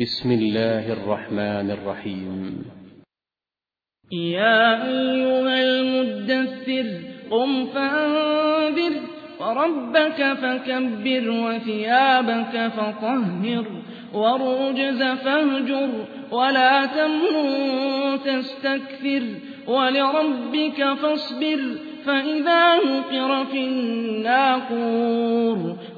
بسم الله الرحمن الرحيم. يا أيها المدثر قم فأنذر وربك فكبر وثيابك فطهر والرجز فاهجر ولا تمنن تستكثر ولربك فاصبر فإذا نقر في الناقور.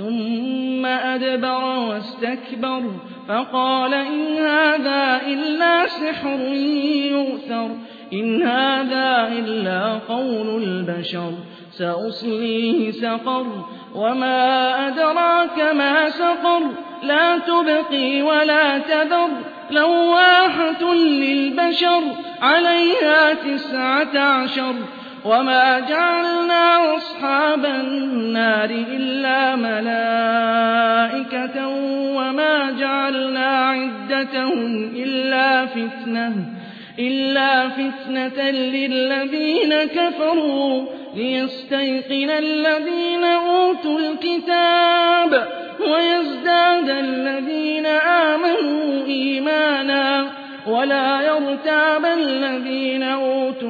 ثم أدبر واستكبر فقال إن هذا إلا سحر يؤثر إن هذا إلا قول البشر سأصليه سقر وما أدراك ما سقر لا تبقي ولا تذر لواحة للبشر عليها تسعة عشر وما جعلنا أصحاب النار إلا ملائكة وما جعلنا عدتهم إلا فتنة إلا فتنة للذين كفروا ليستيقن الذين أوتوا الكتاب ويزداد الذين آمنوا إيمانا ولا يرتاب الذين أوتوا